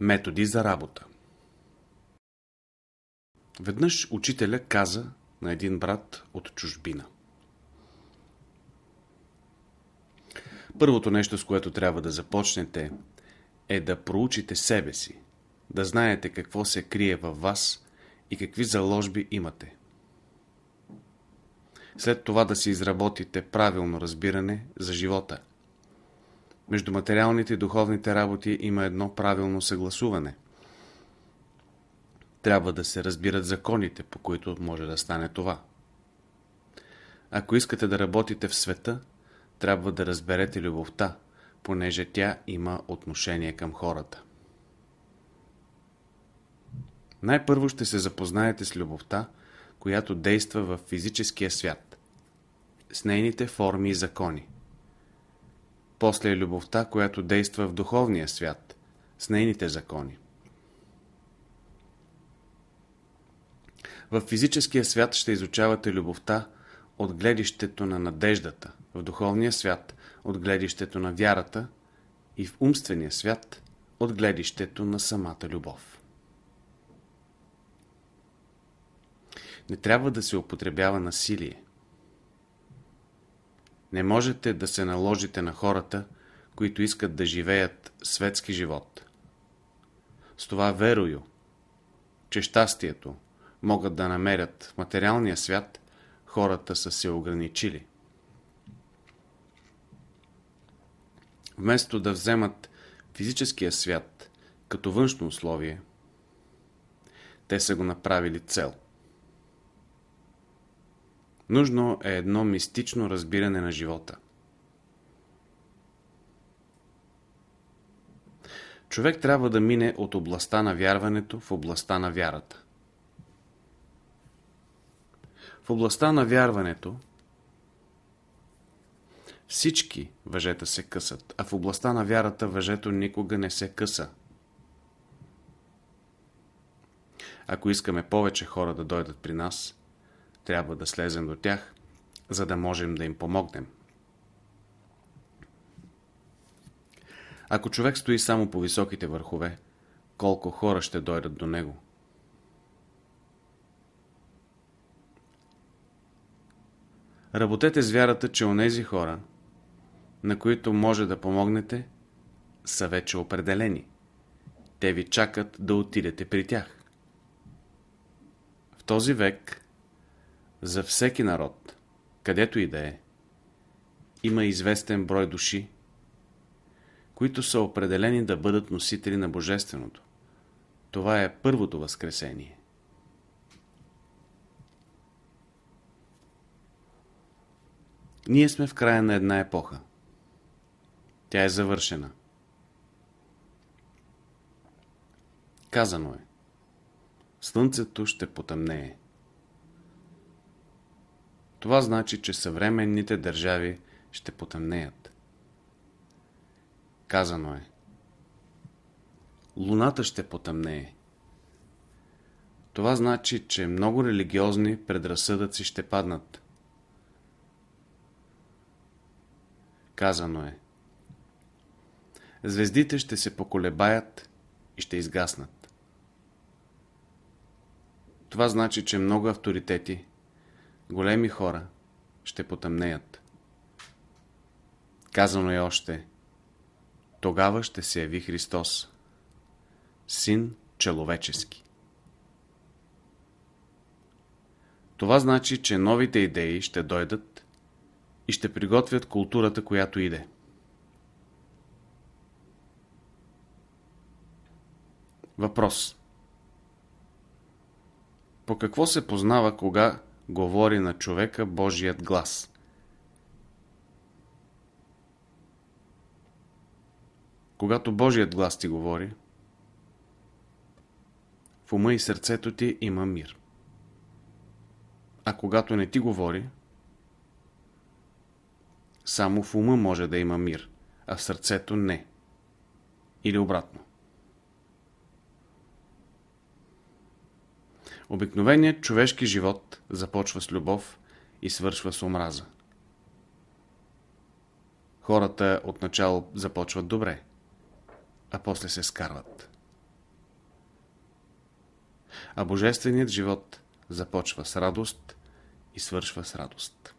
Методи за работа Веднъж учителя каза на един брат от чужбина. Първото нещо, с което трябва да започнете, е да проучите себе си, да знаете какво се крие във вас и какви заложби имате. След това да си изработите правилно разбиране за живота. Между материалните и духовните работи има едно правилно съгласуване. Трябва да се разбират законите, по които може да стане това. Ако искате да работите в света, трябва да разберете любовта, понеже тя има отношение към хората. Най-първо ще се запознаете с любовта, която действа в физическия свят, с нейните форми и закони. После е любовта, която действа в духовния свят, с нейните закони. В физическия свят ще изучавате любовта от гледището на надеждата, в духовния свят от гледището на вярата и в умствения свят от гледището на самата любов. Не трябва да се употребява насилие. Не можете да се наложите на хората, които искат да живеят светски живот. С това верою, че щастието могат да намерят в материалния свят, хората са се ограничили. Вместо да вземат физическия свят като външно условие, те са го направили цел. Нужно е едно мистично разбиране на живота. Човек трябва да мине от областта на вярването в областта на вярата. В областта на вярването всички въжета се късат, а в областта на вярата въжето никога не се къса. Ако искаме повече хора да дойдат при нас, трябва да слезем до тях, за да можем да им помогнем. Ако човек стои само по високите върхове, колко хора ще дойдат до него? Работете с вярата, че онези хора, на които може да помогнете, са вече определени. Те ви чакат да отидете при тях. В този век за всеки народ, където и да е, има известен брой души, които са определени да бъдат носители на Божественото. Това е първото възкресение. Ние сме в края на една епоха. Тя е завършена. Казано е. Слънцето ще потъмнее. Това значи, че съвременните държави ще потъмнеят. Казано е. Луната ще потъмнее. Това значи, че много религиозни предразсъдъци ще паднат. Казано е. Звездите ще се поколебаят и ще изгаснат. Това значи, че много авторитети, големи хора ще потъмнеят. Казано е още, тогава ще се яви Христос, Син человечески. Това значи, че новите идеи ще дойдат и ще приготвят културата, която иде. Въпрос По какво се познава, кога говори на човека Божият глас? Когато Божият глас ти говори, в ума и сърцето ти има мир. А когато не ти говори, само в ума може да има мир, а в сърцето не. Или обратно. Обикновеният човешки живот започва с любов и свършва с омраза. Хората отначало започват добре, а после се скарват. А божественият живот започва с радост и свършва с радост.